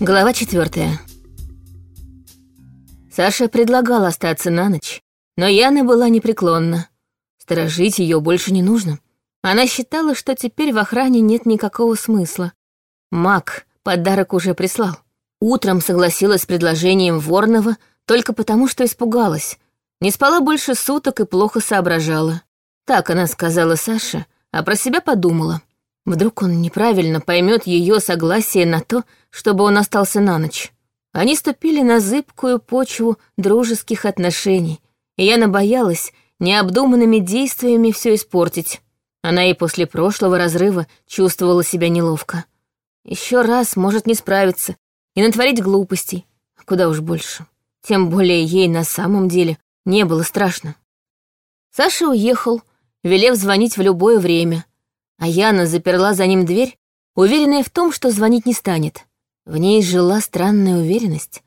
Глава четвертая. Саша предлагал остаться на ночь, но Яна была непреклонна. Сторожить ее больше не нужно. Она считала, что теперь в охране нет никакого смысла. Мак подарок уже прислал. Утром согласилась с предложением Ворнова только потому, что испугалась. Не спала больше суток и плохо соображала. Так она сказала Саше, а про себя подумала. Вдруг он неправильно поймет ее согласие на то, чтобы он остался на ночь. Они ступили на зыбкую почву дружеских отношений, и Яна боялась необдуманными действиями все испортить. Она и после прошлого разрыва чувствовала себя неловко. Еще раз может не справиться и натворить глупостей, куда уж больше. Тем более ей на самом деле не было страшно. Саша уехал, велев звонить в любое время, а Яна заперла за ним дверь, уверенная в том, что звонить не станет. В ней жила странная уверенность,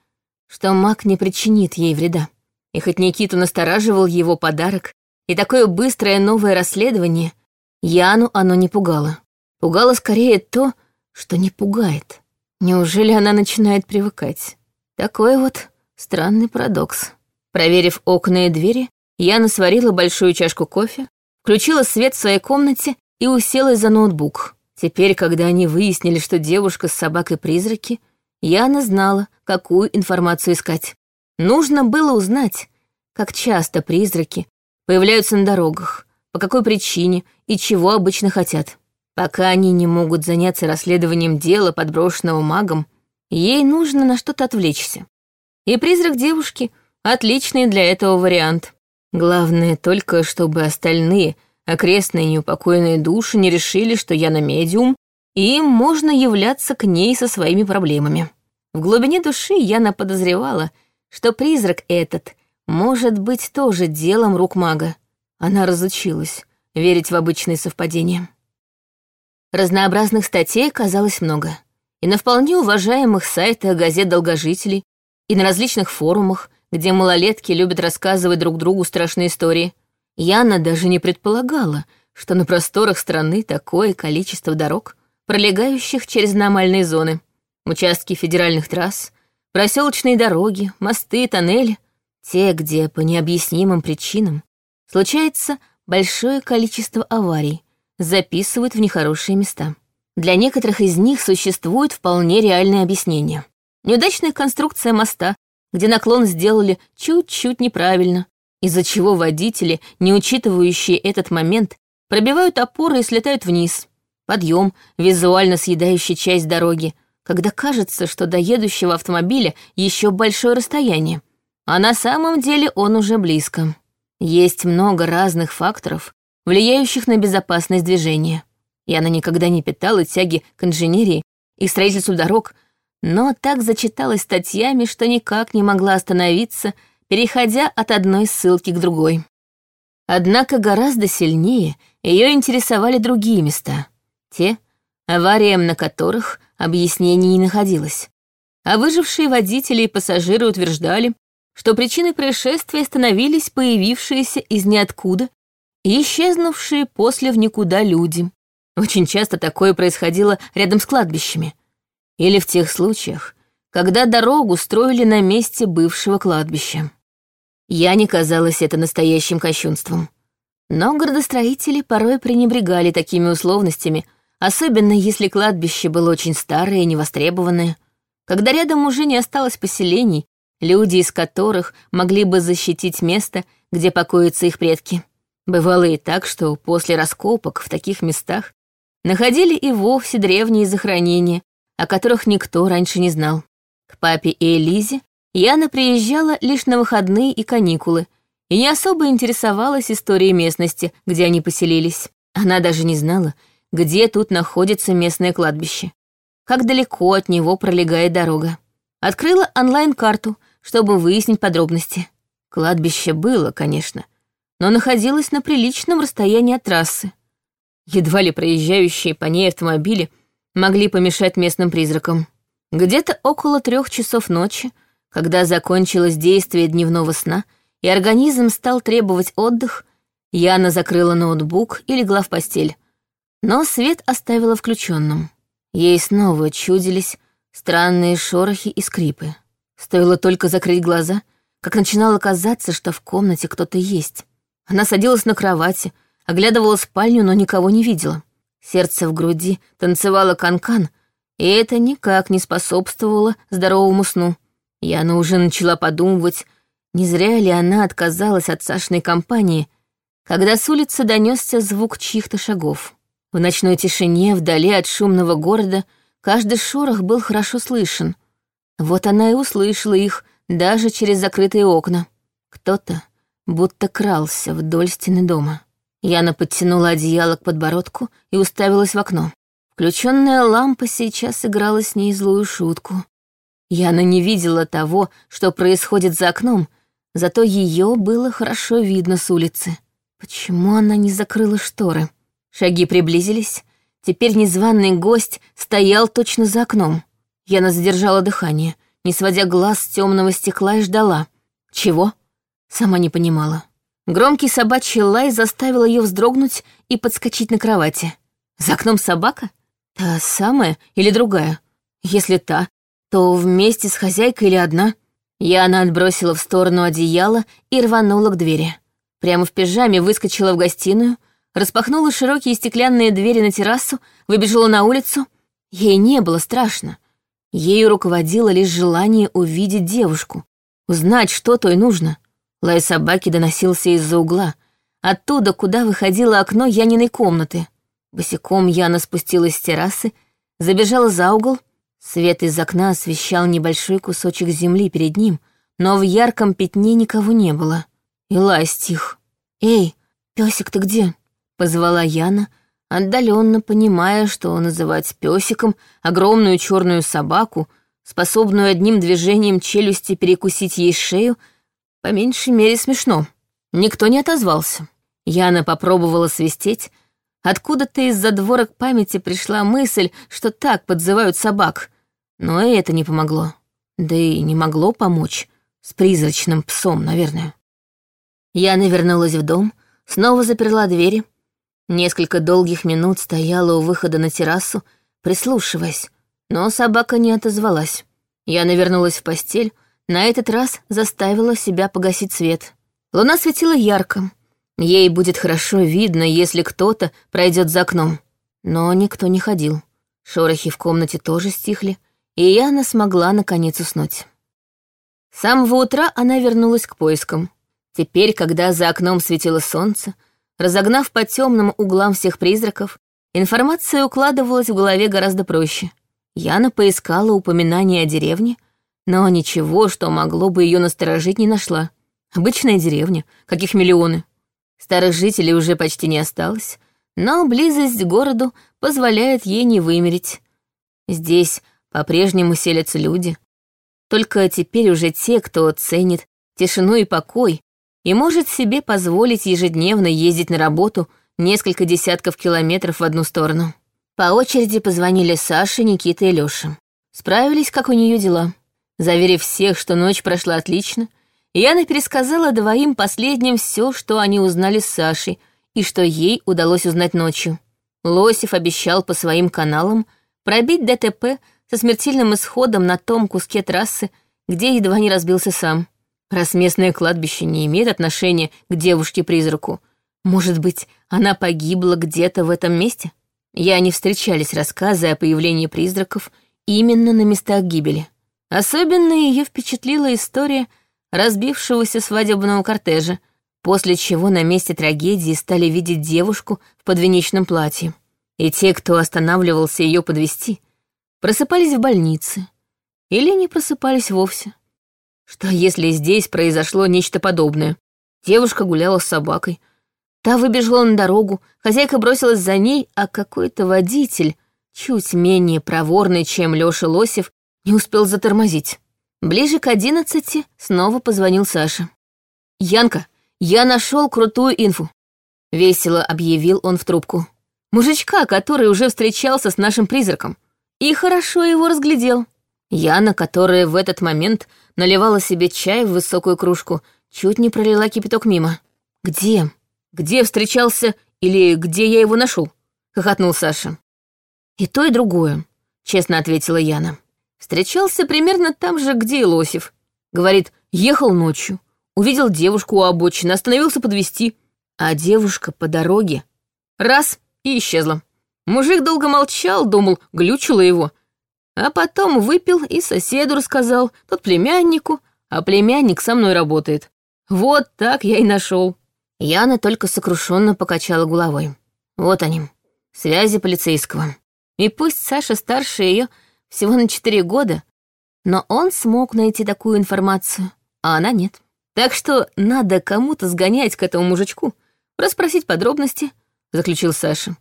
что маг не причинит ей вреда. И хоть Никиту настораживал его подарок и такое быстрое новое расследование, Яну оно не пугало. Пугало скорее то, что не пугает. Неужели она начинает привыкать? Такой вот странный парадокс. Проверив окна и двери, Яна сварила большую чашку кофе, включила свет в своей комнате и уселась за ноутбук. Теперь, когда они выяснили, что девушка с собакой-призраки, Яна знала, какую информацию искать. Нужно было узнать, как часто призраки появляются на дорогах, по какой причине и чего обычно хотят. Пока они не могут заняться расследованием дела, подброшенного магом, ей нужно на что-то отвлечься. И призрак девушки — отличный для этого вариант. Главное только, чтобы остальные окрестные неупокоенные души не решили, что я на медиум, и им можно являться к ней со своими проблемами. В глубине души Яна подозревала, что призрак этот может быть тоже делом рук мага. Она разучилась верить в обычные совпадения. Разнообразных статей казалось много. И на вполне уважаемых сайтах газет долгожителей, и на различных форумах, где малолетки любят рассказывать друг другу страшные истории. Яна даже не предполагала, что на просторах страны такое количество дорог, пролегающих через аномальные зоны. Участки федеральных трасс, проселочные дороги, мосты, тоннели. Те, где по необъяснимым причинам случается большое количество аварий, записывают в нехорошие места. Для некоторых из них существует вполне реальное объяснение. Неудачная конструкция моста где наклон сделали чуть-чуть неправильно, из-за чего водители, не учитывающие этот момент, пробивают опоры и слетают вниз. Подъем, визуально съедающий часть дороги, когда кажется, что до едущего автомобиля еще большое расстояние, а на самом деле он уже близко. Есть много разных факторов, влияющих на безопасность движения. И она никогда не питала тяги к инженерии и строительству дорог, но так зачиталась статьями, что никак не могла остановиться, переходя от одной ссылки к другой. Однако гораздо сильнее ее интересовали другие места, те, авариям на которых объяснений не находилось. А выжившие водители и пассажиры утверждали, что причиной происшествия становились появившиеся из ниоткуда и исчезнувшие после в никуда люди. Очень часто такое происходило рядом с кладбищами — или в тех случаях, когда дорогу строили на месте бывшего кладбища. Я не казалось это настоящим кощунством. Но градостроители порой пренебрегали такими условностями, особенно если кладбище было очень старое и невостребованное, когда рядом уже не осталось поселений, люди из которых могли бы защитить место, где покоятся их предки. Бывало и так, что после раскопок в таких местах находили и вовсе древние захоронения, о которых никто раньше не знал. К папе и Элизе Яна приезжала лишь на выходные и каникулы и не особо интересовалась историей местности, где они поселились. Она даже не знала, где тут находится местное кладбище, как далеко от него пролегает дорога. Открыла онлайн-карту, чтобы выяснить подробности. Кладбище было, конечно, но находилось на приличном расстоянии от трассы. Едва ли проезжающие по ней автомобили — могли помешать местным призракам. Где-то около трех часов ночи, когда закончилось действие дневного сна, и организм стал требовать отдых, Яна закрыла ноутбук и легла в постель. Но свет оставила включенным. Ей снова чудились Странные шорохи и скрипы. Стоило только закрыть глаза, как начинало казаться, что в комнате кто-то есть. Она садилась на кровати, оглядывала спальню, но никого не видела. Сердце в груди танцевало канкан, -кан, и это никак не способствовало здоровому сну. Яна уже начала подумывать, не зря ли она отказалась от Сашиной компании, когда с улицы донесся звук чьих-то шагов. В ночной тишине, вдали от шумного города, каждый шорох был хорошо слышен. Вот она и услышала их, даже через закрытые окна. Кто-то будто крался вдоль стены дома. Яна подтянула одеяло к подбородку и уставилась в окно. Включенная лампа сейчас играла с ней злую шутку. Яна не видела того, что происходит за окном, зато ее было хорошо видно с улицы. Почему она не закрыла шторы? Шаги приблизились. Теперь незваный гость стоял точно за окном. Яна задержала дыхание, не сводя глаз с темного стекла и ждала. Чего? Сама не понимала. Громкий собачий лай заставил ее вздрогнуть и подскочить на кровати. За окном собака? Та самая или другая? Если та, то вместе с хозяйкой или одна? Яна отбросила в сторону одеяло и рванула к двери. Прямо в пижаме выскочила в гостиную, распахнула широкие стеклянные двери на террасу, выбежала на улицу. Ей не было страшно. Ею руководило лишь желание увидеть девушку, узнать, что той нужно. Лай собаки доносился из-за угла, оттуда, куда выходило окно Яниной комнаты. Босиком Яна спустилась с террасы, забежала за угол. Свет из окна освещал небольшой кусочек земли перед ним, но в ярком пятне никого не было. И лай стих. «Эй, песик ты где?» — позвала Яна, — отдаленно понимая, что называть песиком огромную черную собаку, способную одним движением челюсти перекусить ей шею, по меньшей мере смешно. Никто не отозвался. Яна попробовала свистеть. Откуда-то из-за дворок памяти пришла мысль, что так подзывают собак. Но и это не помогло. Да и не могло помочь. С призрачным псом, наверное. Яна вернулась в дом, снова заперла двери, Несколько долгих минут стояла у выхода на террасу, прислушиваясь, но собака не отозвалась. Я навернулась в постель, на этот раз заставила себя погасить свет. Луна светила ярко. Ей будет хорошо видно, если кто-то пройдет за окном. Но никто не ходил. Шорохи в комнате тоже стихли, и Яна смогла наконец уснуть. С самого утра она вернулась к поискам. Теперь, когда за окном светило солнце, Разогнав по темным углам всех призраков, информация укладывалась в голове гораздо проще. Яна поискала упоминание о деревне, но ничего, что могло бы ее насторожить, не нашла. Обычная деревня, каких миллионы. Старых жителей уже почти не осталось, но близость к городу позволяет ей не вымереть. Здесь по-прежнему селятся люди. Только теперь уже те, кто ценит тишину и покой, и может себе позволить ежедневно ездить на работу несколько десятков километров в одну сторону. По очереди позвонили Саше, Никита и Лёша. Справились, как у нее дела. Заверив всех, что ночь прошла отлично, Яна пересказала двоим последним все, что они узнали с Сашей, и что ей удалось узнать ночью. Лосев обещал по своим каналам пробить ДТП со смертельным исходом на том куске трассы, где едва не разбился сам. Раз местное кладбище не имеет отношения к девушке-призраку, может быть, она погибла где-то в этом месте? Я не встречались рассказы о появлении призраков именно на местах гибели. Особенно ее впечатлила история разбившегося свадебного кортежа, после чего на месте трагедии стали видеть девушку в подвенечном платье. И те, кто останавливался ее подвести, просыпались в больнице или не просыпались вовсе. Что если здесь произошло нечто подобное? Девушка гуляла с собакой. Та выбежала на дорогу, хозяйка бросилась за ней, а какой-то водитель, чуть менее проворный, чем Лёша Лосев, не успел затормозить. Ближе к одиннадцати снова позвонил Саша. «Янка, я нашел крутую инфу», — весело объявил он в трубку. «Мужичка, который уже встречался с нашим призраком. И хорошо его разглядел. Яна, которая в этот момент наливала себе чай в высокую кружку, чуть не пролила кипяток мимо. «Где? Где встречался или где я его нашел? хохотнул Саша. «И то, и другое», — честно ответила Яна. Встречался примерно там же, где и Лосев. Говорит, ехал ночью, увидел девушку у обочины, остановился подвести, а девушка по дороге раз и исчезла. Мужик долго молчал, думал, глючило его. А потом выпил и соседу рассказал, тот племяннику, а племянник со мной работает. Вот так я и нашел. Яна только сокрушенно покачала головой. Вот они, связи полицейского. И пусть Саша старше ее всего на четыре года, но он смог найти такую информацию, а она нет. Так что надо кому-то сгонять к этому мужичку, расспросить подробности, заключил Саша.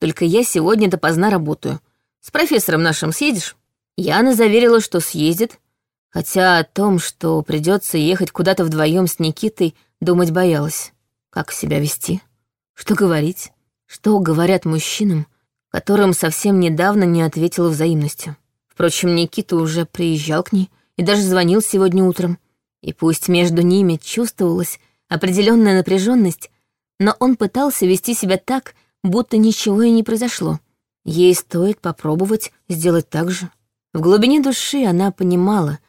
Только я сегодня допоздна работаю. С профессором нашим съедешь? Яна заверила, что съездит, хотя о том, что придется ехать куда-то вдвоем с Никитой, думать боялась. Как себя вести? Что говорить? Что говорят мужчинам, которым совсем недавно не ответила взаимностью? Впрочем, Никита уже приезжал к ней и даже звонил сегодня утром. И пусть между ними чувствовалась определенная напряженность, но он пытался вести себя так, будто ничего и не произошло. Ей стоит попробовать сделать так же. В глубине души она понимала,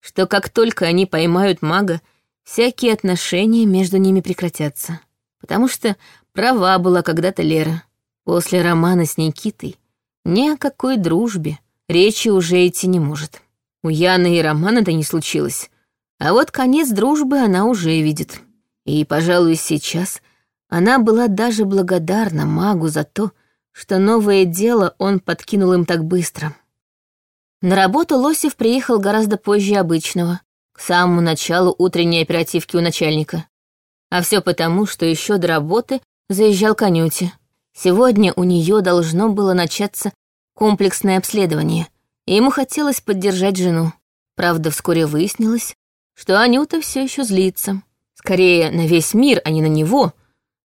что как только они поймают мага, всякие отношения между ними прекратятся. Потому что права была когда-то Лера. После романа с Никитой ни о какой дружбе речи уже идти не может. У Яны и романа-то не случилось. А вот конец дружбы она уже видит. И, пожалуй, сейчас она была даже благодарна магу за то, что новое дело он подкинул им так быстро. На работу Лосев приехал гораздо позже обычного, к самому началу утренней оперативки у начальника. А все потому, что еще до работы заезжал к Анюте. Сегодня у нее должно было начаться комплексное обследование, и ему хотелось поддержать жену. Правда, вскоре выяснилось, что Анюта все еще злится. Скорее, на весь мир, а не на него.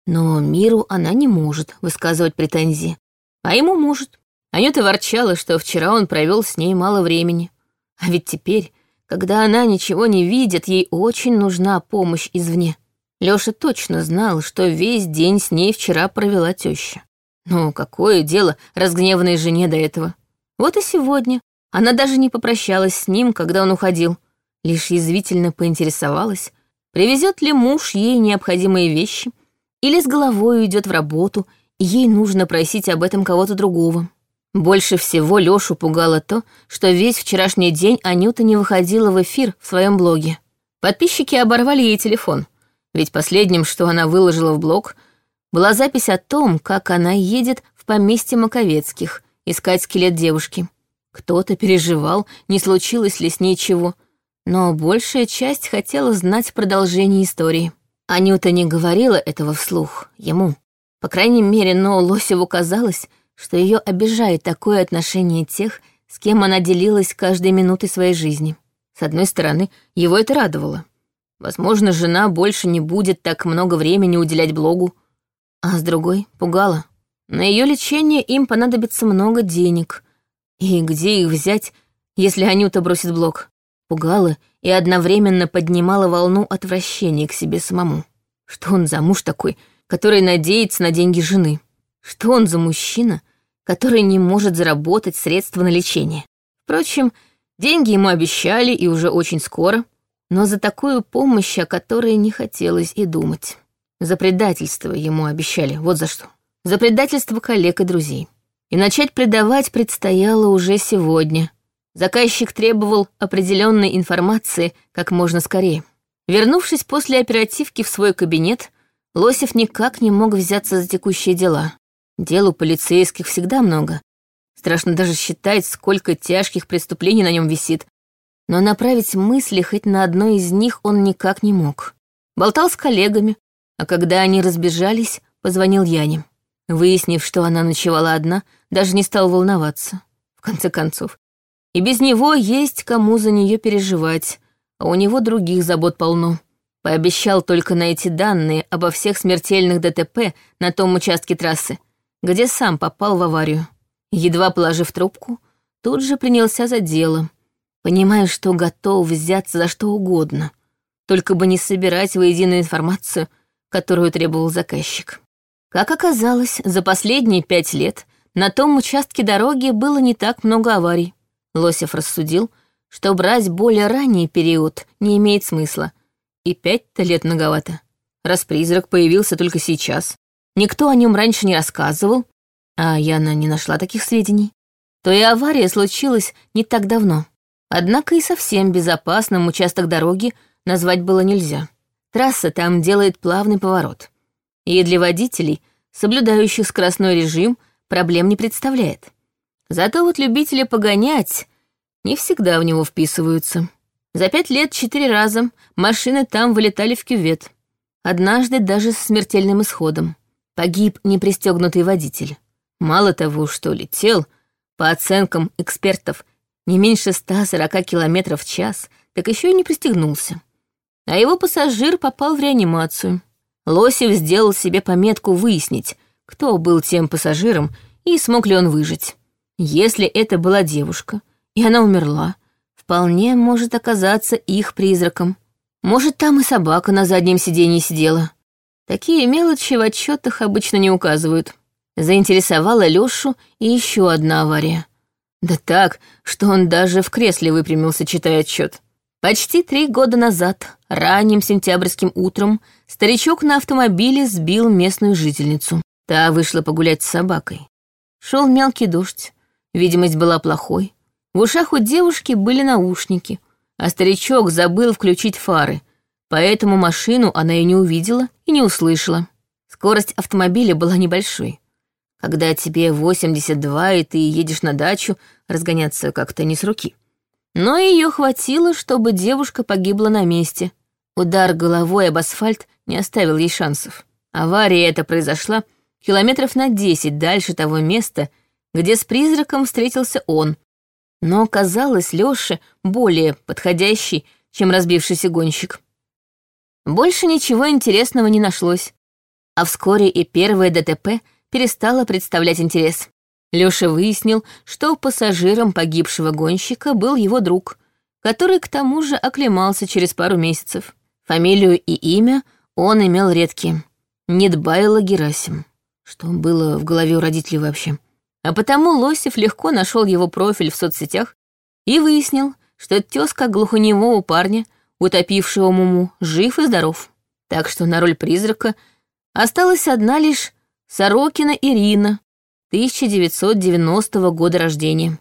Но миру она не может высказывать претензии. А ему может. Анюта ворчала, что вчера он провел с ней мало времени. А ведь теперь, когда она ничего не видит, ей очень нужна помощь извне. Лёша точно знал, что весь день с ней вчера провела теща. Но какое дело разгневанной жене до этого? Вот и сегодня она даже не попрощалась с ним, когда он уходил, лишь язвительно поинтересовалась, привезет ли муж ей необходимые вещи или с головой уйдет в работу, и ей нужно просить об этом кого-то другого. Больше всего Лёшу пугало то, что весь вчерашний день Анюта не выходила в эфир в своем блоге. Подписчики оборвали ей телефон, ведь последним, что она выложила в блог, была запись о том, как она едет в поместье Маковецких искать скелет девушки. Кто-то переживал, не случилось ли с ней чего, но большая часть хотела знать продолжение истории. Анюта не говорила этого вслух, ему. По крайней мере, но Лосеву казалось, что ее обижает такое отношение тех, с кем она делилась каждой минутой своей жизни. С одной стороны, его это радовало. Возможно, жена больше не будет так много времени уделять блогу. А с другой — пугала. На ее лечение им понадобится много денег. И где их взять, если Анюта бросит блог? Пугала и одновременно поднимала волну отвращения к себе самому. Что он за муж такой, который надеется на деньги жены? Что он за мужчина, который не может заработать средства на лечение. Впрочем, деньги ему обещали и уже очень скоро, но за такую помощь, о которой не хотелось и думать. За предательство ему обещали, вот за что. За предательство коллег и друзей. И начать предавать предстояло уже сегодня. Заказчик требовал определенной информации как можно скорее. Вернувшись после оперативки в свой кабинет, Лосев никак не мог взяться за текущие дела. Дел у полицейских всегда много. Страшно даже считать, сколько тяжких преступлений на нем висит. Но направить мысли хоть на одно из них он никак не мог. Болтал с коллегами, а когда они разбежались, позвонил Яне. Выяснив, что она ночевала одна, даже не стал волноваться. В конце концов. И без него есть кому за нее переживать, а у него других забот полно. Пообещал только найти данные обо всех смертельных ДТП на том участке трассы, где сам попал в аварию. Едва положив трубку, тут же принялся за дело, понимая, что готов взяться за что угодно, только бы не собирать воедино информацию, которую требовал заказчик. Как оказалось, за последние пять лет на том участке дороги было не так много аварий. Лосев рассудил, что брать более ранний период не имеет смысла. И пять-то лет многовато. Раз призрак появился только сейчас, никто о нем раньше не рассказывал, а Яна не нашла таких сведений, то и авария случилась не так давно. Однако и совсем безопасным участок дороги назвать было нельзя. Трасса там делает плавный поворот. И для водителей, соблюдающих скоростной режим, проблем не представляет. Зато вот любители погонять не всегда в него вписываются. За пять лет четыре раза машины там вылетали в кювет. Однажды даже с смертельным исходом. Погиб непристегнутый водитель. Мало того, что летел, по оценкам экспертов, не меньше 140 км в час, так еще и не пристегнулся. А его пассажир попал в реанимацию. Лосев сделал себе пометку выяснить, кто был тем пассажиром и смог ли он выжить. Если это была девушка, и она умерла, вполне может оказаться их призраком. Может, там и собака на заднем сиденье сидела. Такие мелочи в отчетах обычно не указывают. Заинтересовала Лёшу и еще одна авария. Да так, что он даже в кресле выпрямился, читая отчет. Почти три года назад, ранним сентябрьским утром, старичок на автомобиле сбил местную жительницу. Та вышла погулять с собакой. Шел мелкий дождь, видимость была плохой. В ушах у девушки были наушники, а старичок забыл включить фары, поэтому машину она и не увидела, и не услышала. Скорость автомобиля была небольшой. Когда тебе 82, и ты едешь на дачу, разгоняться как-то не с руки. Но ее хватило, чтобы девушка погибла на месте. Удар головой об асфальт не оставил ей шансов. Авария эта произошла километров на 10 дальше того места, где с призраком встретился он. Но казалось Лёше более подходящий, чем разбившийся гонщик. Больше ничего интересного не нашлось. А вскоре и первое ДТП перестала представлять интерес. Лёша выяснил, что пассажиром погибшего гонщика был его друг, который к тому же оклемался через пару месяцев. Фамилию и имя он имел редкие. Недбайло Герасим. Что было в голове у родителей вообще? А потому Лосев легко нашел его профиль в соцсетях и выяснил, что тезка глухонемого парня, утопившего Муму, жив и здоров. Так что на роль призрака осталась одна лишь Сорокина Ирина, 1990 года рождения.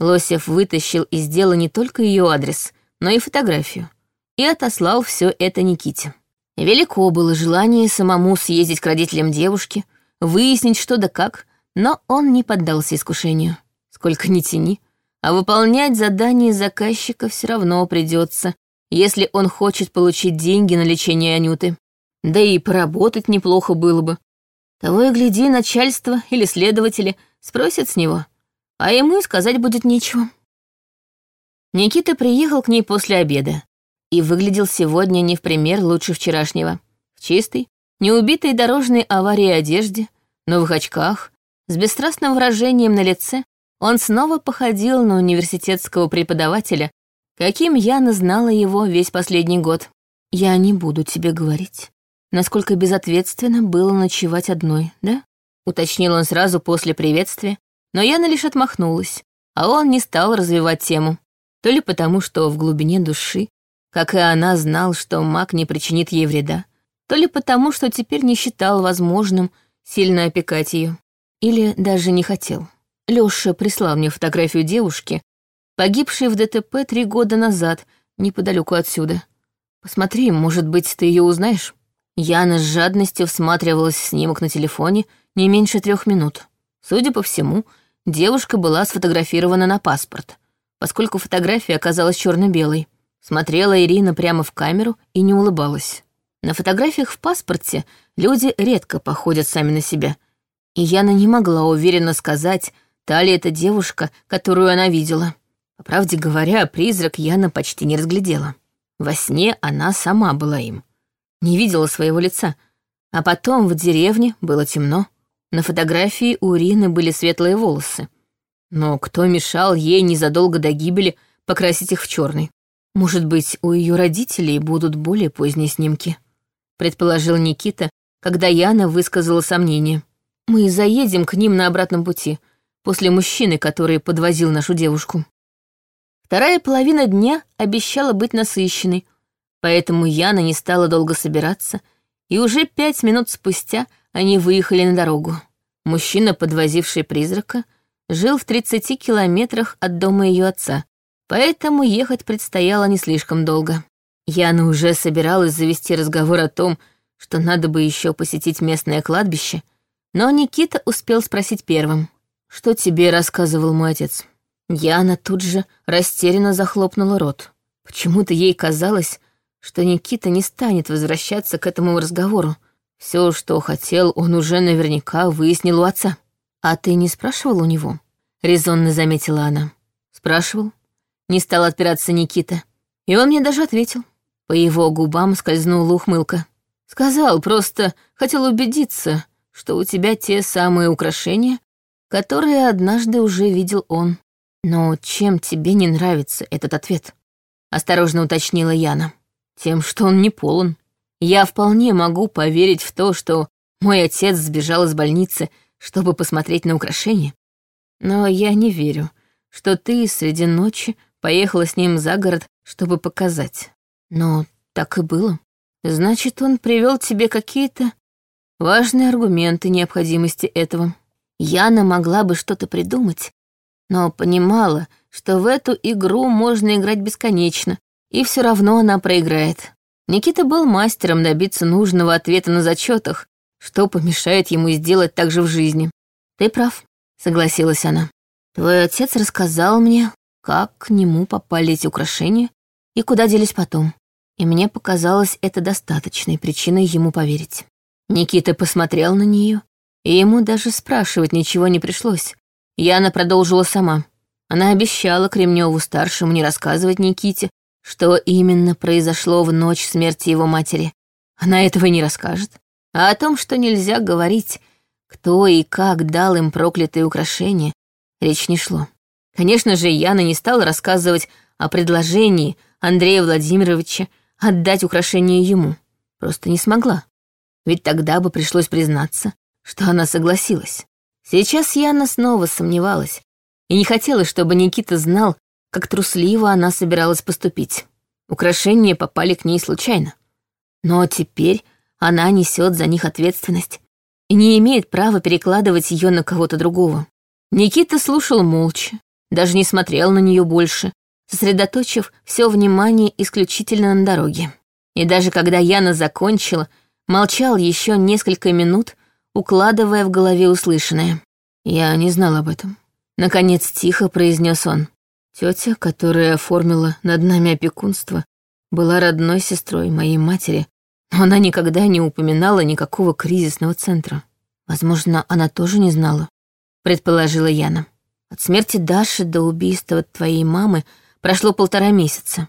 Лосев вытащил из дела не только ее адрес, но и фотографию, и отослал все это Никите. Велико было желание самому съездить к родителям девушки, выяснить, что да как, но он не поддался искушению. Сколько ни тяни, а выполнять задание заказчика все равно придется, если он хочет получить деньги на лечение Анюты. Да и поработать неплохо было бы, того и гляди, начальство или следователи спросят с него, а ему и сказать будет нечего. Никита приехал к ней после обеда и выглядел сегодня не в пример лучше вчерашнего. В чистой, неубитой дорожной аварии одежде, новых очках, с бесстрастным выражением на лице, он снова походил на университетского преподавателя, каким Яна знала его весь последний год. «Я не буду тебе говорить, насколько безответственно было ночевать одной, да?» Уточнил он сразу после приветствия, но Яна лишь отмахнулась, а он не стал развивать тему. То ли потому, что в глубине души, как и она, знал, что маг не причинит ей вреда, то ли потому, что теперь не считал возможным сильно опекать ее. Или даже не хотел. Лёша прислал мне фотографию девушки, погибшей в ДТП три года назад, неподалеку отсюда. Посмотри, может быть, ты ее узнаешь? Яна с жадностью всматривалась в снимок на телефоне не меньше трех минут. Судя по всему, девушка была сфотографирована на паспорт, поскольку фотография оказалась черно-белой. Смотрела Ирина прямо в камеру и не улыбалась. На фотографиях в паспорте люди редко походят сами на себя. И Яна не могла уверенно сказать, та ли это девушка, которую она видела. По правде говоря, призрак Яна почти не разглядела. Во сне она сама была им не видела своего лица. А потом в деревне было темно. На фотографии у Ирины были светлые волосы. Но кто мешал ей незадолго до гибели покрасить их в черный? Может быть, у ее родителей будут более поздние снимки? Предположил Никита, когда Яна высказала сомнение. Мы заедем к ним на обратном пути, после мужчины, который подвозил нашу девушку. Вторая половина дня обещала быть насыщенной, поэтому Яна не стала долго собираться, и уже пять минут спустя они выехали на дорогу. Мужчина, подвозивший призрака, жил в 30 километрах от дома ее отца, поэтому ехать предстояло не слишком долго. Яна уже собиралась завести разговор о том, что надо бы еще посетить местное кладбище, но Никита успел спросить первым. «Что тебе рассказывал мой отец?» Яна тут же растерянно захлопнула рот. Почему-то ей казалось, что Никита не станет возвращаться к этому разговору. Все, что хотел, он уже наверняка выяснил у отца. «А ты не спрашивал у него?» — резонно заметила она. «Спрашивал». Не стал отпираться Никита. И он мне даже ответил. По его губам скользнула ухмылка. Сказал, просто хотел убедиться, что у тебя те самые украшения, которые однажды уже видел он. Но чем тебе не нравится этот ответ? Осторожно уточнила Яна. Тем, что он не полон. Я вполне могу поверить в то, что мой отец сбежал из больницы, чтобы посмотреть на украшения. Но я не верю, что ты среди ночи поехала с ним за город, чтобы показать. Но так и было. Значит, он привел тебе какие-то важные аргументы необходимости этого. Яна могла бы что-то придумать, но понимала, что в эту игру можно играть бесконечно, и все равно она проиграет. Никита был мастером добиться нужного ответа на зачетах, что помешает ему сделать так же в жизни. «Ты прав», — согласилась она. «Твой отец рассказал мне, как к нему попали эти украшения и куда делись потом и мне показалось это достаточной причиной ему поверить. Никита посмотрел на нее, и ему даже спрашивать ничего не пришлось. Яна продолжила сама. Она обещала Кремневу-старшему не рассказывать Никите, что именно произошло в ночь смерти его матери. Она этого не расскажет. А о том, что нельзя говорить, кто и как дал им проклятые украшения, речь не шло. Конечно же, Яна не стала рассказывать о предложении Андрея Владимировича отдать украшение ему. Просто не смогла. Ведь тогда бы пришлось признаться, что она согласилась. Сейчас Яна снова сомневалась и не хотела, чтобы Никита знал, как трусливо она собиралась поступить. Украшения попали к ней случайно. Но теперь она несет за них ответственность и не имеет права перекладывать ее на кого-то другого. Никита слушал молча, даже не смотрел на нее больше, сосредоточив все внимание исключительно на дороге. И даже когда Яна закончила, молчал еще несколько минут, укладывая в голове услышанное. Я не знал об этом. Наконец тихо произнес он. Тетя, которая оформила над нами опекунство, была родной сестрой моей матери, но она никогда не упоминала никакого кризисного центра. Возможно, она тоже не знала, предположила Яна. От смерти Даши до убийства твоей мамы прошло полтора месяца,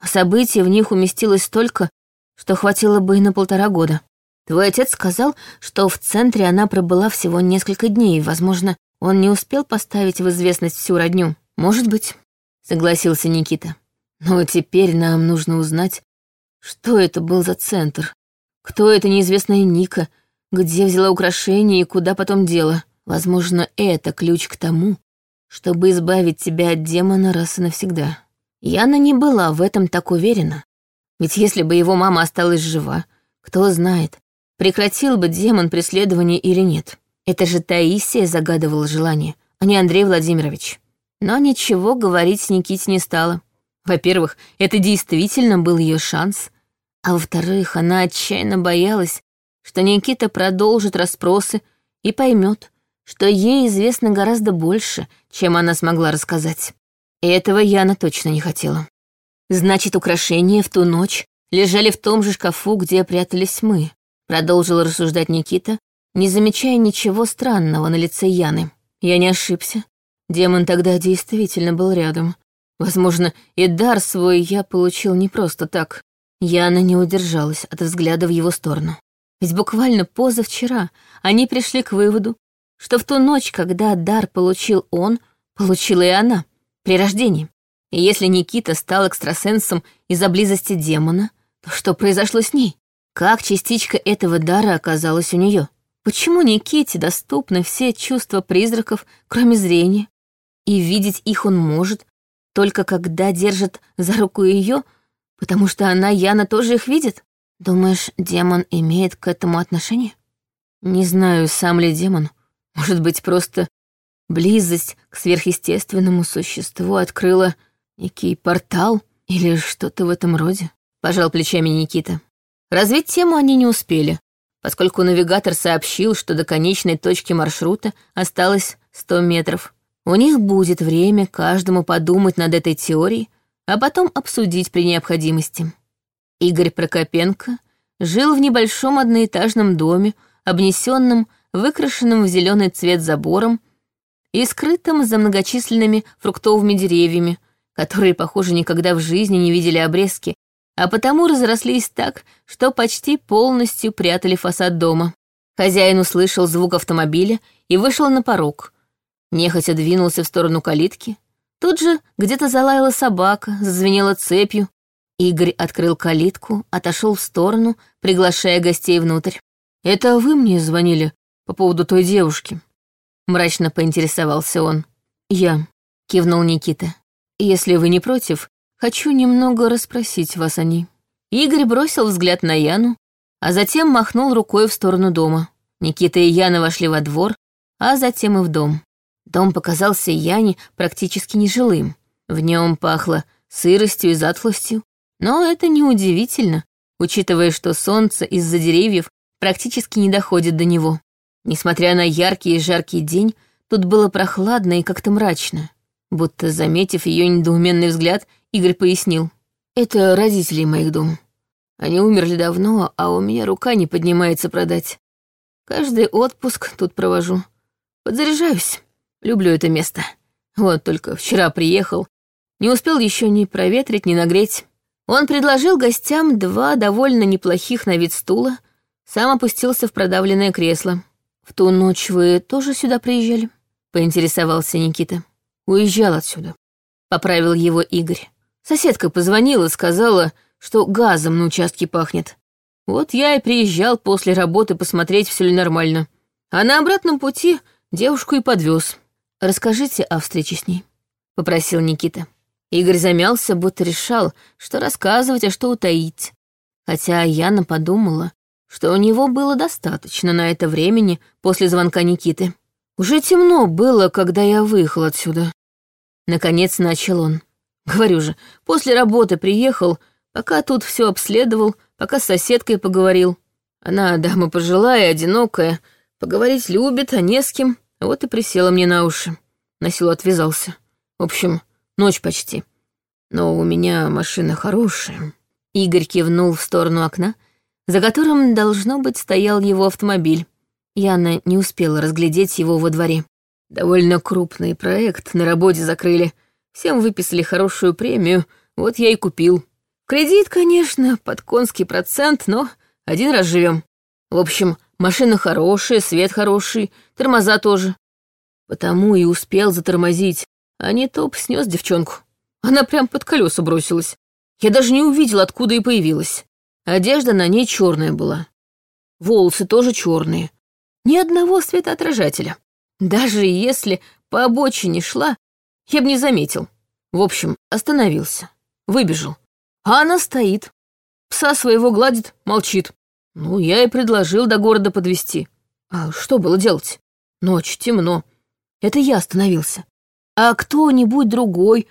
а событий в них уместилось столько, что хватило бы и на полтора года. Твой отец сказал, что в центре она пробыла всего несколько дней, возможно, он не успел поставить в известность всю родню. Может быть, согласился Никита. Но теперь нам нужно узнать, что это был за центр, кто эта неизвестная Ника, где взяла украшения и куда потом дела. Возможно, это ключ к тому, чтобы избавить тебя от демона раз и навсегда. Яна не была в этом так уверена. Ведь если бы его мама осталась жива, кто знает, прекратил бы демон преследование или нет. Это же Таисия загадывала желание, а не Андрей Владимирович. Но ничего говорить Никите не стала. Во-первых, это действительно был ее шанс, а во-вторых, она отчаянно боялась, что Никита продолжит расспросы и поймет, что ей известно гораздо больше, чем она смогла рассказать. И этого Яна точно не хотела. Значит, украшения в ту ночь лежали в том же шкафу, где прятались мы, продолжил рассуждать Никита, не замечая ничего странного на лице Яны. Я не ошибся. Демон тогда действительно был рядом. Возможно, и дар свой я получил не просто так. Яна не удержалась от взгляда в его сторону. Ведь буквально позавчера они пришли к выводу, что в ту ночь, когда дар получил он, получила и она, при рождении. И если Никита стал экстрасенсом из-за близости демона, то что произошло с ней? Как частичка этого дара оказалась у нее? Почему Никите доступны все чувства призраков, кроме зрения? И видеть их он может, только когда держит за руку ее, потому что она, Яна, тоже их видит? Думаешь, демон имеет к этому отношение? Не знаю, сам ли демон. Может быть, просто близость к сверхъестественному существу открыла некий портал или что-то в этом роде? Пожал плечами Никита. Развить тему они не успели, поскольку навигатор сообщил, что до конечной точки маршрута осталось 100 метров. У них будет время каждому подумать над этой теорией, а потом обсудить при необходимости. Игорь Прокопенко жил в небольшом одноэтажном доме, обнесенном, выкрашенным в зеленый цвет забором и скрытым за многочисленными фруктовыми деревьями, которые, похоже, никогда в жизни не видели обрезки, а потому разрослись так, что почти полностью прятали фасад дома. Хозяин услышал звук автомобиля и вышел на порог. Нехотя двинулся в сторону калитки. Тут же где-то залаяла собака, зазвенела цепью, Игорь открыл калитку, отошел в сторону, приглашая гостей внутрь. «Это вы мне звонили по поводу той девушки?» Мрачно поинтересовался он. «Я», — кивнул Никита. «Если вы не против, хочу немного расспросить вас о ней». Игорь бросил взгляд на Яну, а затем махнул рукой в сторону дома. Никита и Яна вошли во двор, а затем и в дом. Дом показался Яне практически нежилым. В нем пахло сыростью и затхлостью, но это неудивительно, учитывая, что солнце из-за деревьев практически не доходит до него. Несмотря на яркий и жаркий день, тут было прохладно и как-то мрачно. Будто, заметив ее недоуменный взгляд, Игорь пояснил. «Это родители моих дом. Они умерли давно, а у меня рука не поднимается продать. Каждый отпуск тут провожу. Подзаряжаюсь. Люблю это место. Вот только вчера приехал. Не успел еще ни проветрить, ни нагреть. Он предложил гостям два довольно неплохих на вид стула, сам опустился в продавленное кресло. «В ту ночь вы тоже сюда приезжали?» — поинтересовался Никита. «Уезжал отсюда», — поправил его Игорь. Соседка позвонила, сказала, что газом на участке пахнет. Вот я и приезжал после работы посмотреть, все ли нормально. А на обратном пути девушку и подвез. «Расскажите о встрече с ней», — попросил Никита. Игорь замялся, будто решал, что рассказывать, а что утаить. Хотя Яна подумала, что у него было достаточно на это времени после звонка Никиты. Уже темно было, когда я выехал отсюда. Наконец начал он. Говорю же, после работы приехал, пока тут все обследовал, пока с соседкой поговорил. Она дама пожилая, одинокая, поговорить любит, а не с кем. Вот и присела мне на уши. На силу отвязался. В общем, Ночь почти. Но у меня машина хорошая». Игорь кивнул в сторону окна, за которым, должно быть, стоял его автомобиль. Яна не успела разглядеть его во дворе. «Довольно крупный проект, на работе закрыли. Всем выписали хорошую премию, вот я и купил. Кредит, конечно, под конский процент, но один раз живем. В общем, машина хорошая, свет хороший, тормоза тоже. Потому и успел затормозить, а не топ снес девчонку. Она прям под колеса бросилась. Я даже не увидел, откуда и появилась. Одежда на ней черная была. Волосы тоже черные. Ни одного светоотражателя. Даже если по обочине шла, я бы не заметил. В общем, остановился. Выбежал. А она стоит. Пса своего гладит, молчит. Ну, я и предложил до города подвести. А что было делать? Ночь, темно. Это я остановился а кто-нибудь другой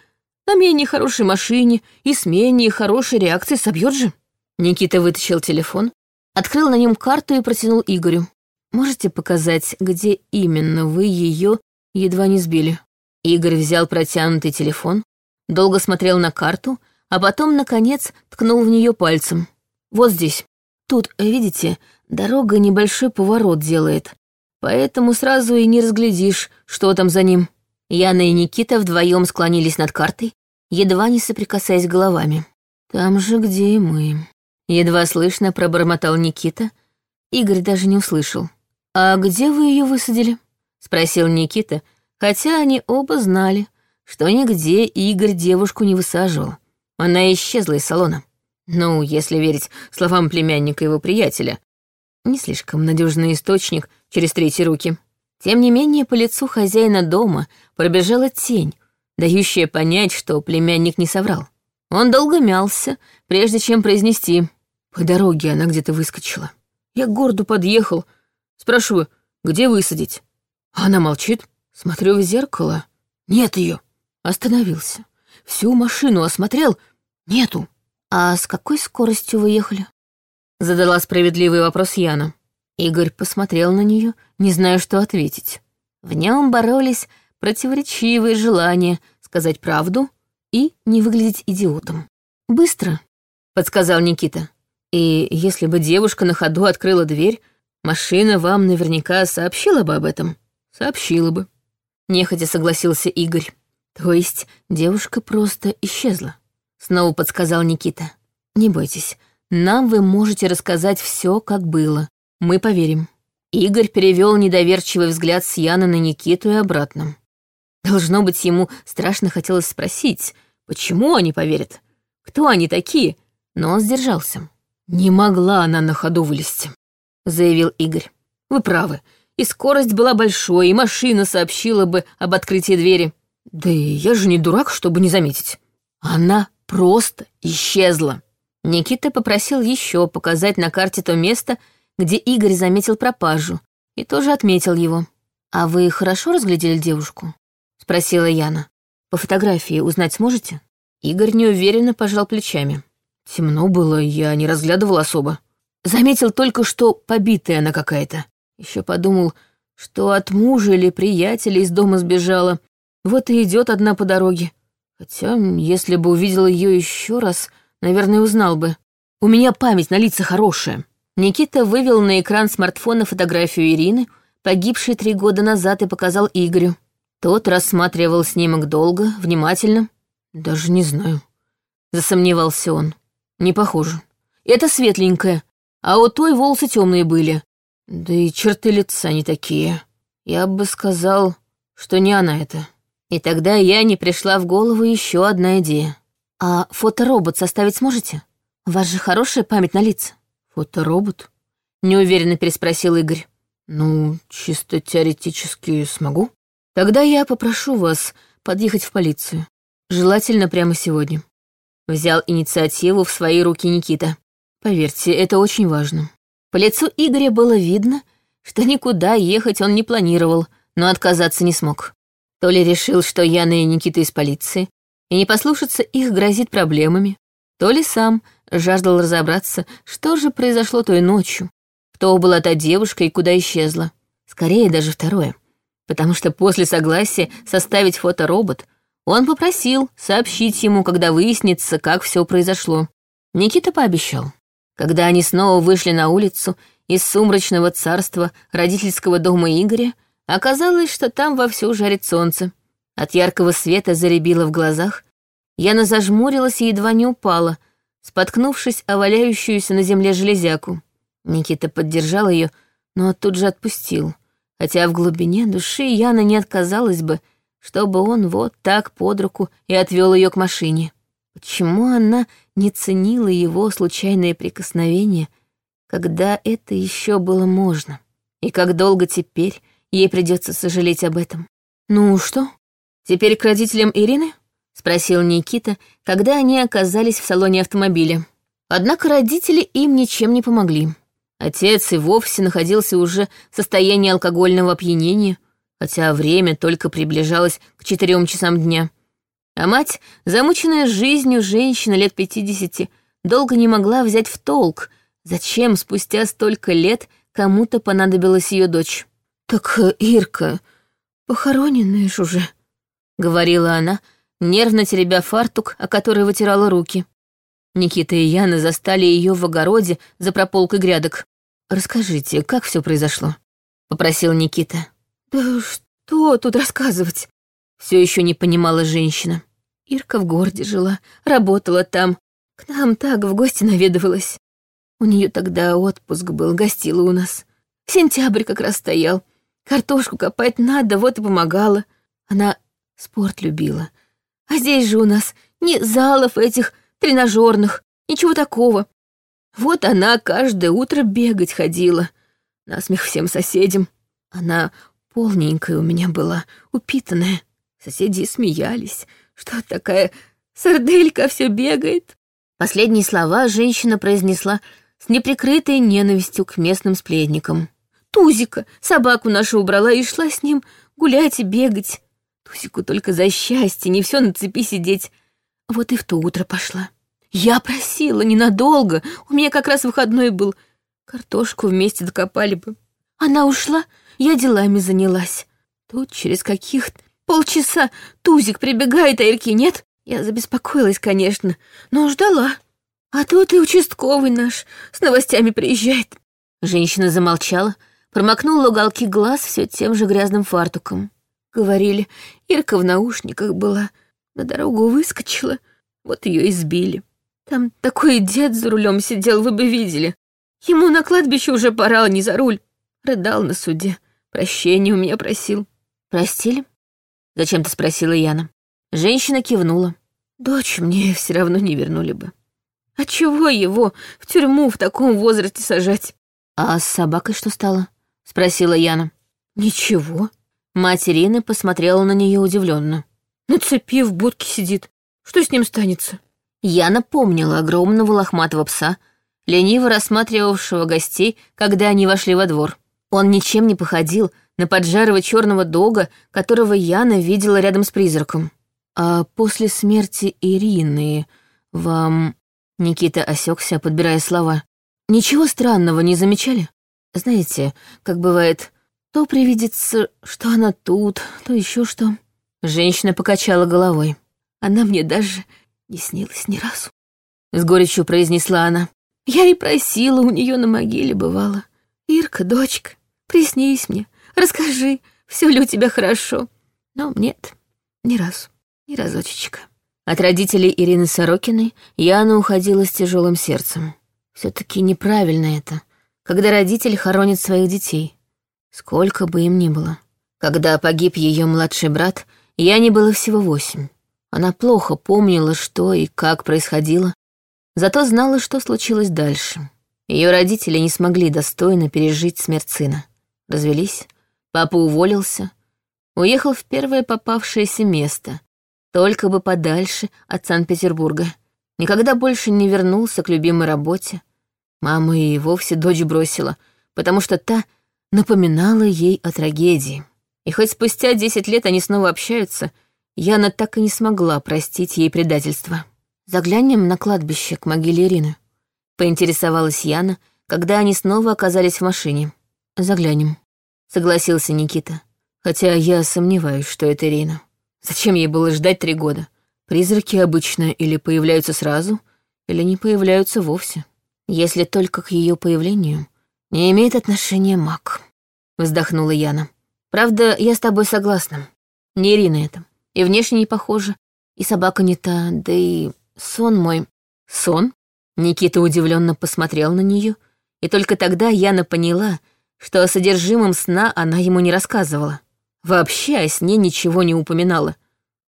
на менее хорошей машине и с менее хорошей реакцией собьет же. Никита вытащил телефон, открыл на нем карту и протянул Игорю. «Можете показать, где именно вы ее едва не сбили?» Игорь взял протянутый телефон, долго смотрел на карту, а потом, наконец, ткнул в нее пальцем. «Вот здесь. Тут, видите, дорога небольшой поворот делает, поэтому сразу и не разглядишь, что там за ним». Яна и Никита вдвоем склонились над картой, едва не соприкасаясь головами. «Там же, где и мы». Едва слышно пробормотал Никита. Игорь даже не услышал. «А где вы ее высадили?» — спросил Никита, хотя они оба знали, что нигде Игорь девушку не высаживал. Она исчезла из салона. Ну, если верить словам племянника его приятеля. Не слишком надежный источник через третьи руки. Тем не менее, по лицу хозяина дома пробежала тень, дающая понять, что племянник не соврал. Он долго мялся, прежде чем произнести. По дороге она где-то выскочила. Я к городу подъехал. Спрашиваю, где высадить? Она молчит. Смотрю в зеркало. Нет ее. Остановился. Всю машину осмотрел. Нету. А с какой скоростью вы ехали? Задала справедливый вопрос Яна. Игорь посмотрел на нее, не зная, что ответить. В нем боролись противоречивые желания сказать правду и не выглядеть идиотом. «Быстро», — подсказал Никита. «И если бы девушка на ходу открыла дверь, машина вам наверняка сообщила бы об этом». «Сообщила бы», — нехотя согласился Игорь. «То есть девушка просто исчезла», — снова подсказал Никита. «Не бойтесь, нам вы можете рассказать все, как было. Мы поверим». Игорь перевел недоверчивый взгляд с Яна на Никиту и обратно. Должно быть, ему страшно хотелось спросить, почему они поверят, кто они такие, но он сдержался. «Не могла она на ходу вылезти», — заявил Игорь. «Вы правы, и скорость была большой, и машина сообщила бы об открытии двери. Да и я же не дурак, чтобы не заметить. Она просто исчезла». Никита попросил еще показать на карте то место, где Игорь заметил пропажу, и тоже отметил его. «А вы хорошо разглядели девушку?» — спросила Яна. «По фотографии узнать сможете?» Игорь неуверенно пожал плечами. Темно было, я не разглядывал особо. Заметил только, что побитая она какая-то. Еще подумал, что от мужа или приятеля из дома сбежала. Вот и идет одна по дороге. Хотя, если бы увидел ее еще раз, наверное, узнал бы. У меня память на лица хорошая. Никита вывел на экран смартфона фотографию Ирины, погибшей три года назад, и показал Игорю. Тот рассматривал снимок долго, внимательно. Даже не знаю. Засомневался он. Не похоже. Это светленькая, а у той волосы темные были. Да и черты лица не такие. Я бы сказал, что не она это. И тогда я не пришла в голову еще одна идея. А фоторобот составить сможете? У вас же хорошая память на лица. Фоторобот? Неуверенно переспросил Игорь. Ну, чисто теоретически смогу. Тогда я попрошу вас подъехать в полицию. Желательно прямо сегодня. Взял инициативу в свои руки Никита. Поверьте, это очень важно. По лицу Игоря было видно, что никуда ехать он не планировал, но отказаться не смог. То ли решил, что Яна и Никита из полиции, и не послушаться их грозит проблемами, то ли сам жаждал разобраться, что же произошло той ночью, кто была та девушка и куда исчезла. Скорее даже второе потому что после согласия составить фоторобот он попросил сообщить ему, когда выяснится, как все произошло. Никита пообещал. Когда они снова вышли на улицу из сумрачного царства родительского дома Игоря, оказалось, что там вовсю жарит солнце. От яркого света заребило в глазах. Яна зажмурилась и едва не упала, споткнувшись о валяющуюся на земле железяку. Никита поддержал ее, но тут же отпустил хотя в глубине души Яна не отказалась бы, чтобы он вот так под руку и отвел ее к машине. Почему она не ценила его случайное прикосновение, когда это еще было можно? И как долго теперь ей придется сожалеть об этом? Ну что, теперь к родителям Ирины? Спросил Никита, когда они оказались в салоне автомобиля. Однако родители им ничем не помогли. Отец и вовсе находился уже в состоянии алкогольного опьянения, хотя время только приближалось к четырем часам дня. А мать, замученная жизнью женщина лет пятидесяти, долго не могла взять в толк, зачем спустя столько лет кому-то понадобилась ее дочь. «Так Ирка, похороненная ж уже», — говорила она, нервно теребя фартук, о который вытирала руки. Никита и Яна застали ее в огороде за прополкой грядок. «Расскажите, как все произошло?» — попросил Никита. «Да что тут рассказывать?» Все еще не понимала женщина. Ирка в городе жила, работала там. К нам так в гости наведывалась. У нее тогда отпуск был, гостила у нас. Сентябрь как раз стоял. Картошку копать надо, вот и помогала. Она спорт любила. А здесь же у нас ни залов этих тренажерных, ничего такого. Вот она каждое утро бегать ходила. Насмех всем соседям. Она полненькая у меня была, упитанная. Соседи смеялись, что такая сарделька все бегает. Последние слова женщина произнесла с неприкрытой ненавистью к местным сплетникам. Тузика, собаку нашу убрала и шла с ним гулять и бегать. Тузику только за счастье, не все на цепи сидеть. Вот и в то утро пошла. Я просила ненадолго, у меня как раз выходной был. Картошку вместе докопали бы. Она ушла, я делами занялась. Тут через каких полчаса Тузик прибегает, а Ирки нет. Я забеспокоилась, конечно, но ждала. А тут и участковый наш с новостями приезжает. Женщина замолчала, промокнула уголки глаз все тем же грязным фартуком. Говорили, Ирка в наушниках была, на дорогу выскочила, вот ее избили. Там такой дед за рулем сидел, вы бы видели. Ему на кладбище уже пора, а не за руль. Рыдал на суде, прощения у меня просил. Простили? Зачем-то спросила Яна. Женщина кивнула. Дочь мне все равно не вернули бы. А чего его в тюрьму в таком возрасте сажать? А с собакой что стало? Спросила Яна. Ничего. Мать Ирины посмотрела на нее удивленно. На цепи в будке сидит. Что с ним станется? Яна помнила огромного лохматого пса, лениво рассматривавшего гостей, когда они вошли во двор. Он ничем не походил на поджарого черного дога, которого Яна видела рядом с призраком. А после смерти Ирины вам... Никита осекся, подбирая слова. Ничего странного не замечали? Знаете, как бывает, то привидится, что она тут, то еще что. Женщина покачала головой. Она мне даже не снилась ни разу. С горечью произнесла она. Я и просила у нее на могиле бывало. Ирка, дочка, приснись мне, расскажи, все ли у тебя хорошо. Но нет, ни разу, ни разочечка. От родителей Ирины Сорокиной Яна уходила с тяжелым сердцем. все таки неправильно это, когда родитель хоронит своих детей сколько бы им ни было. Когда погиб ее младший брат, Яне было всего восемь. Она плохо помнила, что и как происходило, зато знала, что случилось дальше. Ее родители не смогли достойно пережить смерть сына. Развелись, папа уволился, уехал в первое попавшееся место, только бы подальше от Санкт-Петербурга. Никогда больше не вернулся к любимой работе. Мама и вовсе дочь бросила, потому что та — напоминала ей о трагедии. И хоть спустя десять лет они снова общаются, Яна так и не смогла простить ей предательство. «Заглянем на кладбище к могиле Ирины», — поинтересовалась Яна, когда они снова оказались в машине. «Заглянем», — согласился Никита. «Хотя я сомневаюсь, что это Ирина. Зачем ей было ждать три года? Призраки обычно или появляются сразу, или не появляются вовсе. Если только к ее появлению «Не имеет отношения маг», — вздохнула Яна. «Правда, я с тобой согласна. Не Ирина это. И внешне не похожа, и собака не та, да и сон мой...» «Сон?» Никита удивленно посмотрел на нее, и только тогда Яна поняла, что о содержимом сна она ему не рассказывала. Вообще о сне ничего не упоминала.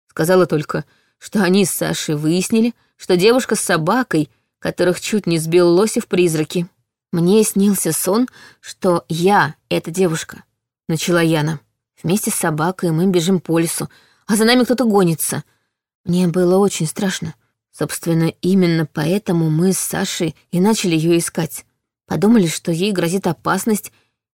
Сказала только, что они с Сашей выяснили, что девушка с собакой, которых чуть не сбил Лосев призраки. «Мне снился сон, что я — эта девушка», — начала Яна. «Вместе с собакой мы бежим по лесу, а за нами кто-то гонится. Мне было очень страшно. Собственно, именно поэтому мы с Сашей и начали ее искать. Подумали, что ей грозит опасность,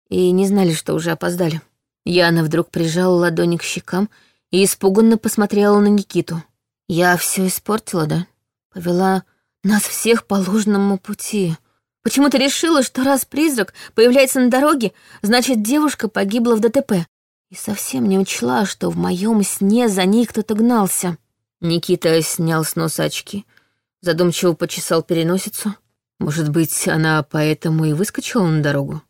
и не знали, что уже опоздали». Яна вдруг прижала ладони к щекам и испуганно посмотрела на Никиту. «Я все испортила, да? Повела нас всех по ложному пути. Почему-то решила, что раз призрак появляется на дороге, значит, девушка погибла в ДТП. И совсем не учла, что в моем сне за ней кто-то гнался. Никита снял с носа очки, задумчиво почесал переносицу. Может быть, она поэтому и выскочила на дорогу?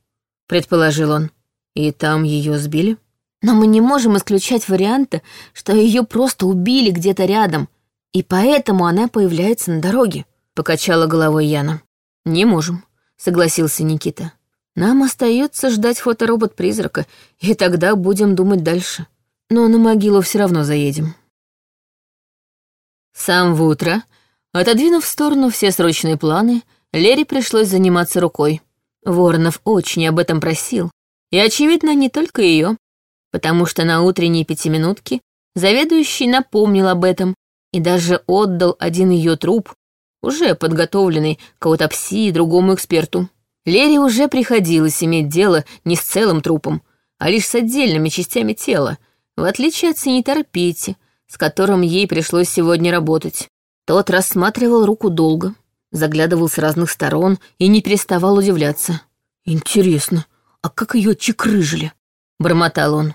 Предположил он. И там ее сбили? Но мы не можем исключать варианта, что ее просто убили где-то рядом, и поэтому она появляется на дороге, покачала головой Яна. «Не можем», — согласился Никита. «Нам остается ждать фоторобот-призрака, и тогда будем думать дальше. Но на могилу все равно заедем». С самого утра, отодвинув в сторону все срочные планы, Лере пришлось заниматься рукой. Воронов очень об этом просил, и, очевидно, не только ее, потому что на утренней пятиминутке заведующий напомнил об этом и даже отдал один ее труп, уже подготовленный к аутопсии другому эксперту. Лере уже приходилось иметь дело не с целым трупом, а лишь с отдельными частями тела, в отличие от санитара Пети, с которым ей пришлось сегодня работать. Тот рассматривал руку долго, заглядывал с разных сторон и не переставал удивляться. «Интересно, а как ее чекрыжили?» — бормотал он.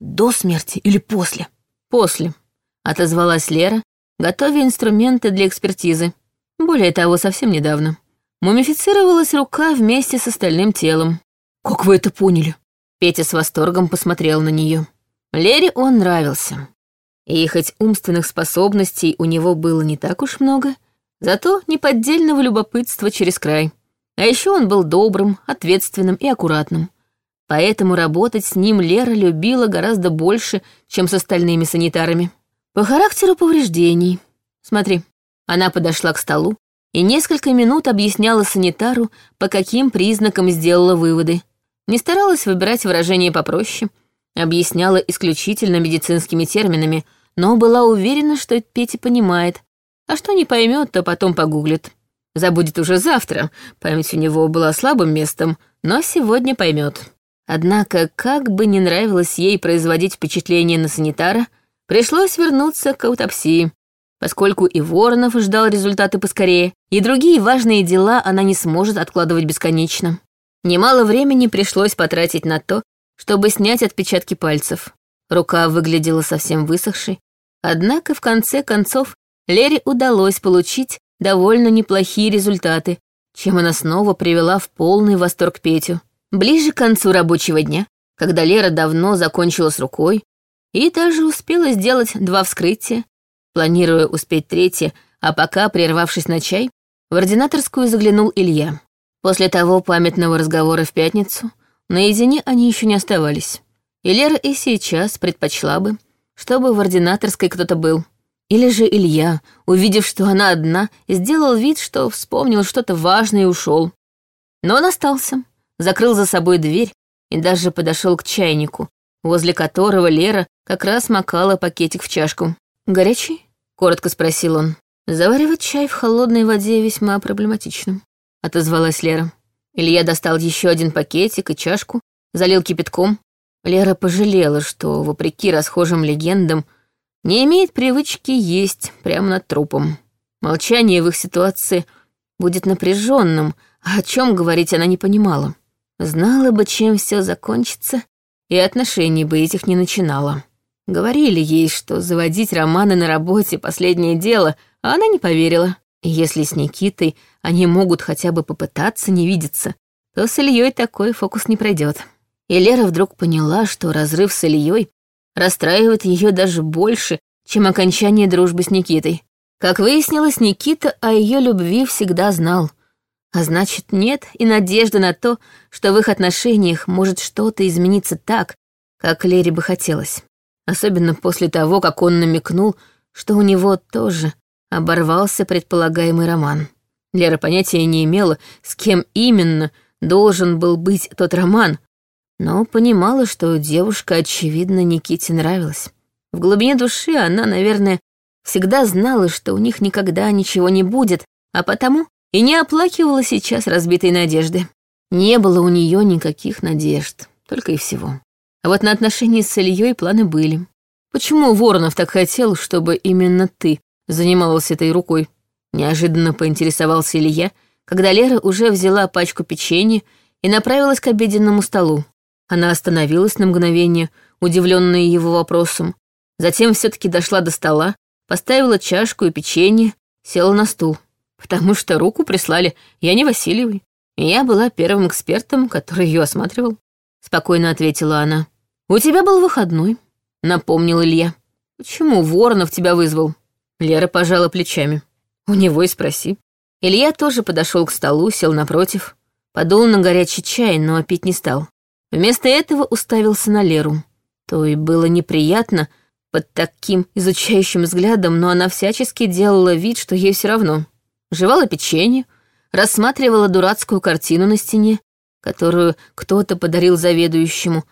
«До смерти или после?» «После», — отозвалась Лера, готовя инструменты для экспертизы. Более того, совсем недавно. Мумифицировалась рука вместе с остальным телом. «Как вы это поняли?» Петя с восторгом посмотрел на нее. Лере он нравился. И хоть умственных способностей у него было не так уж много, зато неподдельного любопытства через край. А еще он был добрым, ответственным и аккуратным. Поэтому работать с ним Лера любила гораздо больше, чем с остальными санитарами. По характеру повреждений. Смотри, она подошла к столу и несколько минут объясняла санитару, по каким признакам сделала выводы. Не старалась выбирать выражения попроще, объясняла исключительно медицинскими терминами, но была уверена, что Петя понимает, а что не поймет, то потом погуглит. Забудет уже завтра, память у него была слабым местом, но сегодня поймет. Однако, как бы не нравилось ей производить впечатление на санитара, пришлось вернуться к аутопсии, поскольку и Воронов ждал результаты поскорее, и другие важные дела она не сможет откладывать бесконечно. Немало времени пришлось потратить на то, чтобы снять отпечатки пальцев. Рука выглядела совсем высохшей, однако в конце концов Лере удалось получить довольно неплохие результаты, чем она снова привела в полный восторг Петю. Ближе к концу рабочего дня, когда Лера давно закончила с рукой и даже успела сделать два вскрытия, планируя успеть третье, а пока, прервавшись на чай, в ординаторскую заглянул Илья. После того памятного разговора в пятницу наедине они еще не оставались. И Лера и сейчас предпочла бы, чтобы в ординаторской кто-то был. Или же Илья, увидев, что она одна, сделал вид, что вспомнил что-то важное и ушел. Но он остался, закрыл за собой дверь и даже подошел к чайнику, возле которого Лера как раз макала пакетик в чашку. «Горячий?» — коротко спросил он. «Заваривать чай в холодной воде весьма проблематично», — отозвалась Лера. Илья достал еще один пакетик и чашку, залил кипятком. Лера пожалела, что, вопреки расхожим легендам, не имеет привычки есть прямо над трупом. Молчание в их ситуации будет напряженным, а о чем говорить она не понимала. Знала бы, чем все закончится, и отношений бы этих не начинала. Говорили ей, что заводить романы на работе — последнее дело, а она не поверила. Если с Никитой они могут хотя бы попытаться не видеться, то с Ильей такой фокус не пройдет. И Лера вдруг поняла, что разрыв с Ильей расстраивает ее даже больше, чем окончание дружбы с Никитой. Как выяснилось, Никита о ее любви всегда знал. А значит, нет и надежды на то, что в их отношениях может что-то измениться так, как Лере бы хотелось. Особенно после того, как он намекнул, что у него тоже оборвался предполагаемый роман. Лера понятия не имела, с кем именно должен был быть тот роман, но понимала, что девушка, очевидно, Никите нравилась. В глубине души она, наверное, всегда знала, что у них никогда ничего не будет, а потому и не оплакивала сейчас разбитой надежды. Не было у нее никаких надежд, только и всего. А вот на отношении с Ильей планы были. Почему Воронов так хотел, чтобы именно ты занималась этой рукой? Неожиданно поинтересовался Илья, когда Лера уже взяла пачку печенья и направилась к обеденному столу. Она остановилась на мгновение, удивленная его вопросом. Затем все-таки дошла до стола, поставила чашку и печенье, села на стул. Потому что руку прислали Яне Васильевой. И я была первым экспертом, который ее осматривал. Спокойно ответила она. «У тебя был выходной», — напомнил Илья. «Почему Воронов тебя вызвал?» Лера пожала плечами. «У него и спроси». Илья тоже подошел к столу, сел напротив, подул на горячий чай, но пить не стал. Вместо этого уставился на Леру. То и было неприятно под таким изучающим взглядом, но она всячески делала вид, что ей все равно. Жевала печенье, рассматривала дурацкую картину на стене, которую кто-то подарил заведующему,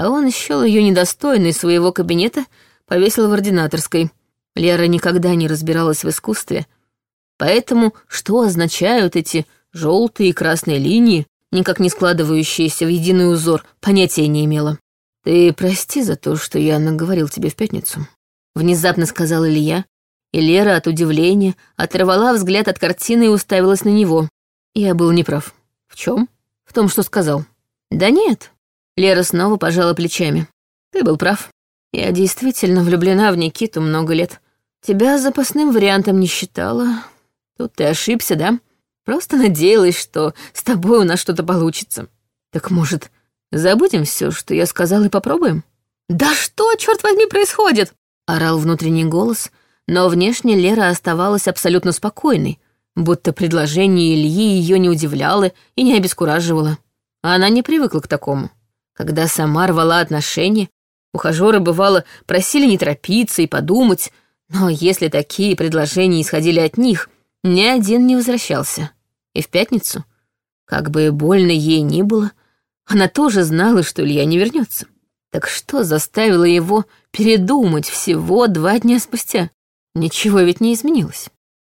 а он счел ее недостойной своего кабинета, повесил в ординаторской. Лера никогда не разбиралась в искусстве, поэтому что означают эти желтые и красные линии, никак не складывающиеся в единый узор, понятия не имела. «Ты прости за то, что я наговорил тебе в пятницу», — внезапно сказал Илья, и Лера от удивления оторвала взгляд от картины и уставилась на него. Я был неправ. В чем? В том, что сказал. Да нет. Лера снова пожала плечами. Ты был прав. Я действительно влюблена в Никиту много лет. Тебя запасным вариантом не считала. Тут ты ошибся, да? Просто надеялась, что с тобой у нас что-то получится. Так может, забудем все, что я сказал, и попробуем? Да что, черт возьми, происходит? Орал внутренний голос, но внешне Лера оставалась абсолютно спокойной, будто предложение Ильи ее не удивляло и не обескураживало. Она не привыкла к такому. Когда сама рвала отношения, ухажеры, бывало, просили не торопиться и подумать, но если такие предложения исходили от них, ни один не возвращался. И в пятницу, как бы больно ей ни было, она тоже знала, что Илья не вернется. Так что заставило его передумать всего два дня спустя? Ничего ведь не изменилось,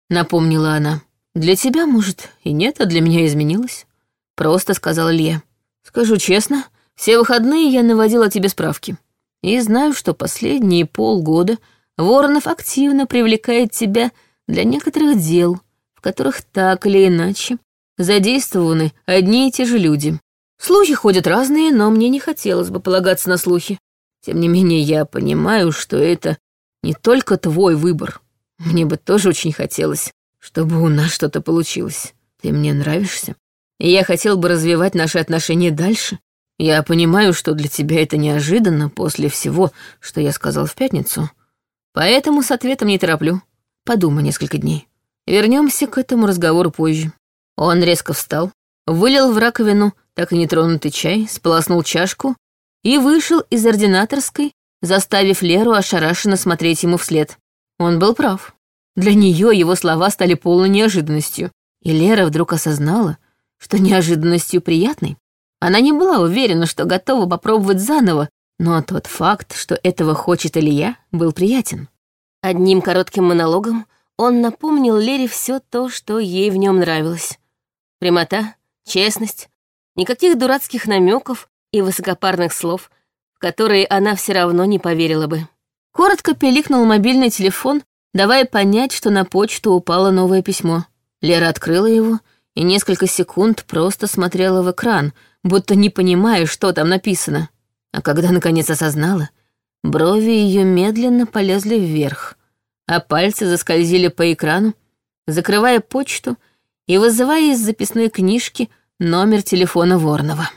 напомнила она. Для тебя, может, и нет, а для меня изменилось. Просто сказал Илья. Скажу честно, все выходные я наводила тебе справки. И знаю, что последние полгода Воронов активно привлекает тебя для некоторых дел, в которых так или иначе задействованы одни и те же люди. Слухи ходят разные, но мне не хотелось бы полагаться на слухи. Тем не менее, я понимаю, что это не только твой выбор. Мне бы тоже очень хотелось, чтобы у нас что-то получилось. Ты мне нравишься. И я хотел бы развивать наши отношения дальше. Я понимаю, что для тебя это неожиданно после всего, что я сказал в пятницу. Поэтому с ответом не тороплю. Подумай несколько дней. Вернемся к этому разговору позже. Он резко встал, вылил в раковину так и нетронутый чай, сполоснул чашку и вышел из ординаторской, заставив Леру ошарашенно смотреть ему вслед. Он был прав. Для нее его слова стали полной неожиданностью, и Лера вдруг осознала, что неожиданностью приятной. Она не была уверена, что готова попробовать заново, но тот факт, что этого хочет Илья, был приятен. Одним коротким монологом он напомнил Лере все то, что ей в нем нравилось. Прямота, честность, никаких дурацких намеков и высокопарных слов, в которые она все равно не поверила бы. Коротко пиликнул мобильный телефон, давая понять, что на почту упало новое письмо. Лера открыла его и несколько секунд просто смотрела в экран, будто не понимая, что там написано. А когда наконец осознала, брови ее медленно полезли вверх, а пальцы заскользили по экрану, закрывая почту и вызывая из записной книжки номер телефона Ворнова.